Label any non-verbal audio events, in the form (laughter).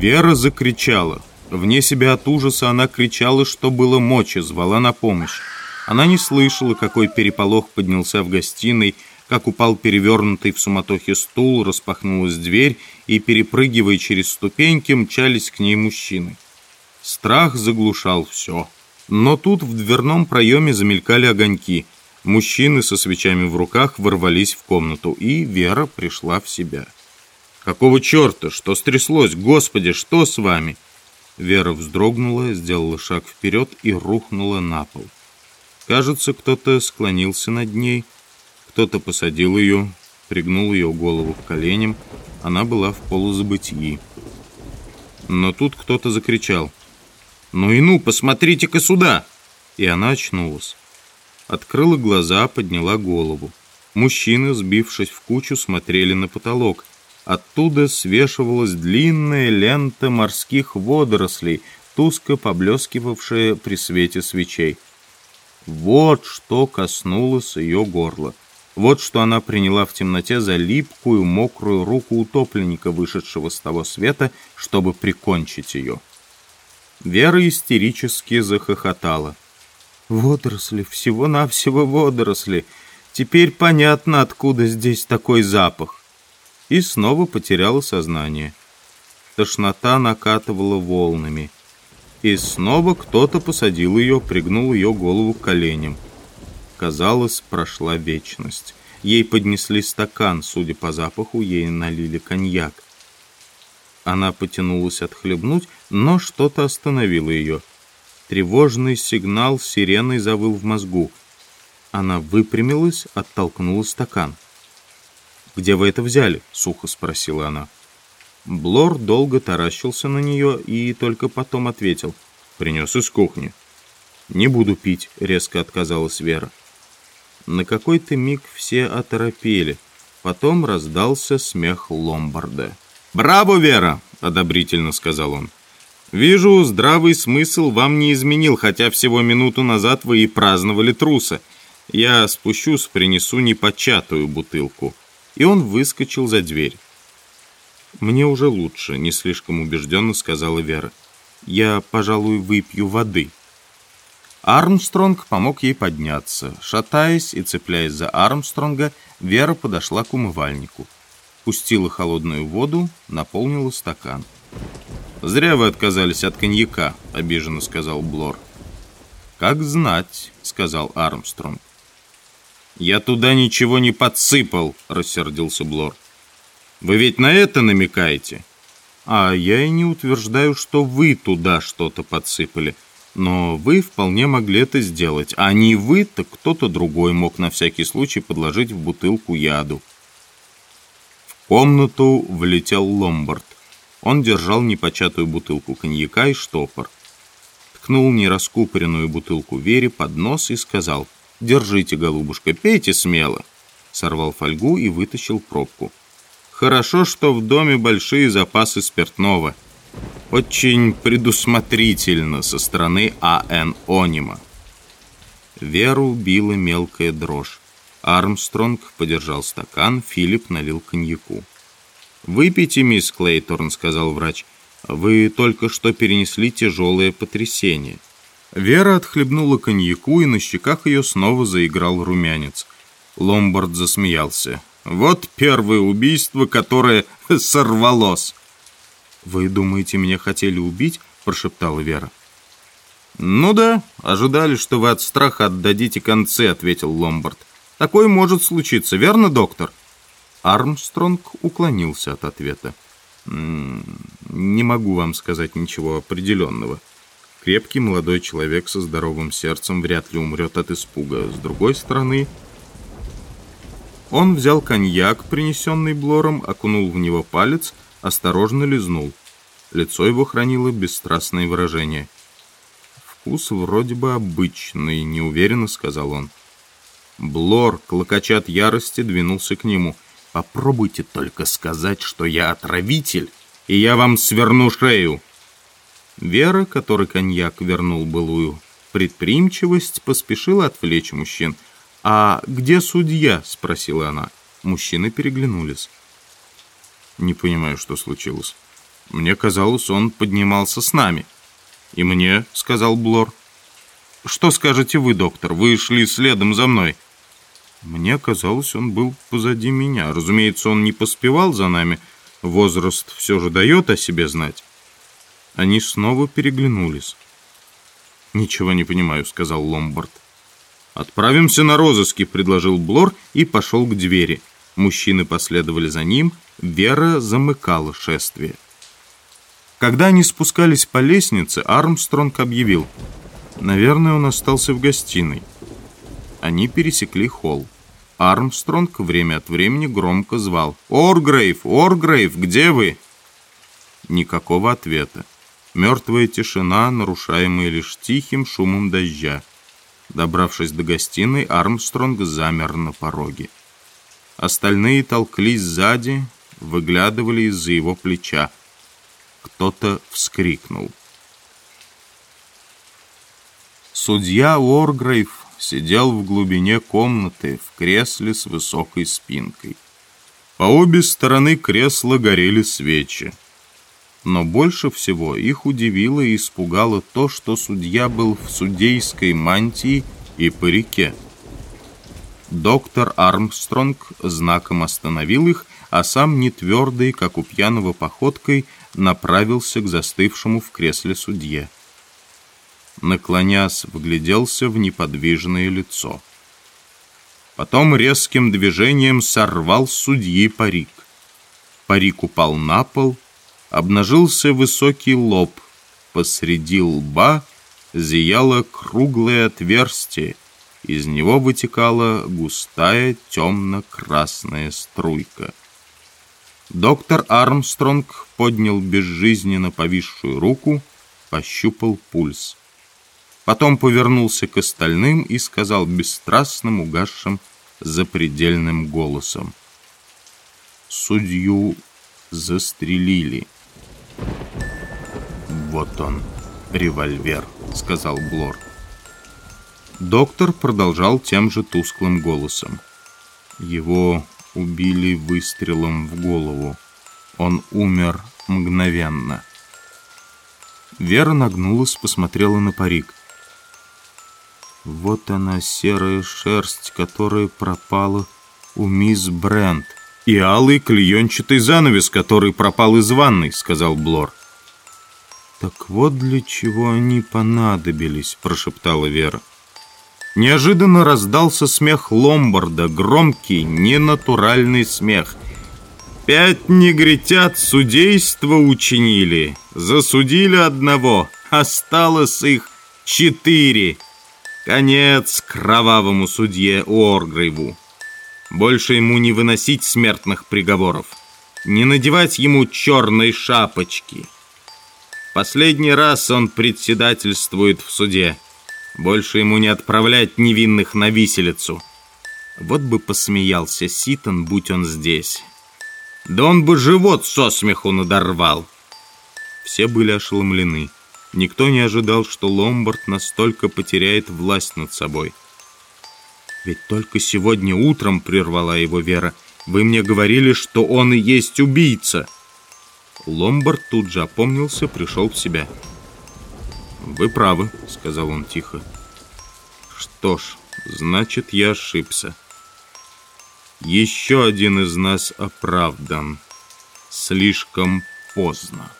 Вера закричала. Вне себя от ужаса она кричала, что было мочи, звала на помощь. Она не слышала, какой переполох поднялся в гостиной, как упал перевернутый в суматохе стул, распахнулась дверь, и, перепрыгивая через ступеньки, мчались к ней мужчины. Страх заглушал все. Но тут в дверном проеме замелькали огоньки. Мужчины со свечами в руках ворвались в комнату, и Вера пришла в себя. «Какого черта? Что стряслось? Господи, что с вами?» Вера вздрогнула, сделала шаг вперед и рухнула на пол. Кажется, кто-то склонился над ней, кто-то посадил ее, пригнул ее голову к коленям. Она была в полузабытии. Но тут кто-то закричал. «Ну и ну, посмотрите-ка сюда!» И она очнулась. Открыла глаза, подняла голову. Мужчины, сбившись в кучу, смотрели на потолок. Оттуда свешивалась длинная лента морских водорослей, туско поблескивавшая при свете свечей. Вот что коснулось ее горла. Вот что она приняла в темноте за липкую, мокрую руку утопленника, вышедшего с того света, чтобы прикончить ее. Вера истерически захохотала. «Водоросли, всего-навсего водоросли. Теперь понятно, откуда здесь такой запах» и снова потеряла сознание. Тошнота накатывала волнами. И снова кто-то посадил ее, пригнул ее голову к коленям. Казалось, прошла вечность. Ей поднесли стакан, судя по запаху, ей налили коньяк. Она потянулась отхлебнуть, но что-то остановило ее. Тревожный сигнал сиреной завыл в мозгу. Она выпрямилась, оттолкнула стакан. «Где вы это взяли?» — сухо спросила она. Блор долго таращился на нее и только потом ответил. «Принес из кухни». «Не буду пить», — резко отказалась Вера. На какой-то миг все оторопели. Потом раздался смех Ломбарда. «Браво, Вера!» — одобрительно сказал он. «Вижу, здравый смысл вам не изменил, хотя всего минуту назад вы и праздновали труса. Я спущусь, принесу непочатую бутылку» и он выскочил за дверь. «Мне уже лучше», — не слишком убежденно сказала Вера. «Я, пожалуй, выпью воды». Армстронг помог ей подняться. Шатаясь и цепляясь за Армстронга, Вера подошла к умывальнику. Пустила холодную воду, наполнила стакан. «Зря вы отказались от коньяка», — обиженно сказал Блор. «Как знать», — сказал Армстронг. «Я туда ничего не подсыпал», — рассердился Блор. «Вы ведь на это намекаете?» «А я и не утверждаю, что вы туда что-то подсыпали. Но вы вполне могли это сделать. А не вы, так кто-то другой мог на всякий случай подложить в бутылку яду». В комнату влетел Ломбард. Он держал непочатую бутылку коньяка и штопор. Ткнул нераскупоренную бутылку Вере под нос и сказал — «Держите, голубушка, пейте смело». Сорвал фольгу и вытащил пробку. «Хорошо, что в доме большие запасы спиртного. Очень предусмотрительно со стороны А.Н. Онима». Веру била мелкая дрожь. Армстронг подержал стакан, Филипп налил коньяку. «Выпейте, мисс Клейторн», — сказал врач. «Вы только что перенесли тяжелое потрясение». Вера отхлебнула коньяку, и на щеках ее снова заиграл румянец. Ломбард засмеялся. «Вот первое убийство, которое (laughs) сорвалось!» «Вы думаете, меня хотели убить?» – прошептала Вера. «Ну да, ожидали, что вы от страха отдадите концы», – ответил Ломбард. «Такое может случиться, верно, доктор?» Армстронг уклонился от ответа. «М -м, «Не могу вам сказать ничего определенного». Крепкий молодой человек со здоровым сердцем вряд ли умрет от испуга. С другой стороны... Он взял коньяк, принесенный Блором, окунул в него палец, осторожно лизнул. Лицо его хранило бесстрастное выражение. «Вкус вроде бы обычный», — неуверенно сказал он. Блор, клокоча от ярости, двинулся к нему. «Попробуйте только сказать, что я отравитель, и я вам сверну шею!» Вера, которой коньяк вернул былую предприимчивость, поспешила отвлечь мужчин. «А где судья?» – спросила она. Мужчины переглянулись. «Не понимаю, что случилось». Мне казалось, он поднимался с нами. И мне, сказал Блор. Что скажете вы, доктор? Вы шли следом за мной. Мне казалось, он был позади меня. Разумеется, он не поспевал за нами. Возраст все же дает о себе знать. Они снова переглянулись. «Ничего не понимаю», — сказал Ломбард. «Отправимся на розыски», — предложил Блор и пошел к двери. Мужчины последовали за ним, Вера замыкала шествие. Когда они спускались по лестнице, Армстронг объявил. «Наверное, он остался в гостиной». Они пересекли холл. Армстронг время от времени громко звал. «Оргрейв! Оргрейв! Где вы?» Никакого ответа. Мертвая тишина, нарушаемая лишь тихим шумом дождя. Добравшись до гостиной, Армстронг замер на пороге. Остальные толклись сзади, выглядывали из-за его плеча. Кто-то вскрикнул. Судья Уоргрейв сидел в глубине комнаты в кресле с высокой спинкой. По обе стороны кресла горели свечи. Но больше всего их удивило и испугало то, что судья был в судейской мантии и парике. Доктор Армстронг знаком остановил их, а сам не твердый, как у пьяного походкой, направился к застывшему в кресле судье. Наклонясь, вгляделся в неподвижное лицо. Потом резким движением сорвал судьи парик. Парик упал на пол, обнажился высокий лоб. Посреди лба зияло круглое отверстие, из него вытекала густая темно-красная струйка. Доктор Армстронг поднял безжизненно повисшую руку, пощупал пульс. Потом повернулся к остальным и сказал бесстрастным, угасшим, запредельным голосом. Судью застрелили. «Вот он, револьвер», — сказал Блор. Доктор продолжал тем же тусклым голосом. Его убили выстрелом в голову. Он умер мгновенно. Вера нагнулась, посмотрела на парик. Вот она, серая шерсть, которая пропала у мисс Брент. И алый клеенчатый занавес, который пропал из ванной, сказал Блор. Так вот для чего они понадобились, прошептала Вера. Неожиданно раздался смех Ломбарда, громкий, ненатуральный смех. «Пять негритят судейство учинили, засудили одного, осталось их четыре. Конец кровавому судье Оргрейву. Больше ему не выносить смертных приговоров, не надевать ему черной шапочки. Последний раз он председательствует в суде». Больше ему не отправлять невинных на виселицу. Вот бы посмеялся Ситон, будь он здесь. Да он бы живот со смеху надорвал. Все были ошеломлены. Никто не ожидал, что Ломбард настолько потеряет власть над собой. «Ведь только сегодня утром, — прервала его Вера, — вы мне говорили, что он и есть убийца!» Ломбард тут же опомнился, пришел в себя. «Вы правы», — сказал он тихо. «Что ж, значит, я ошибся. Еще один из нас оправдан. Слишком поздно».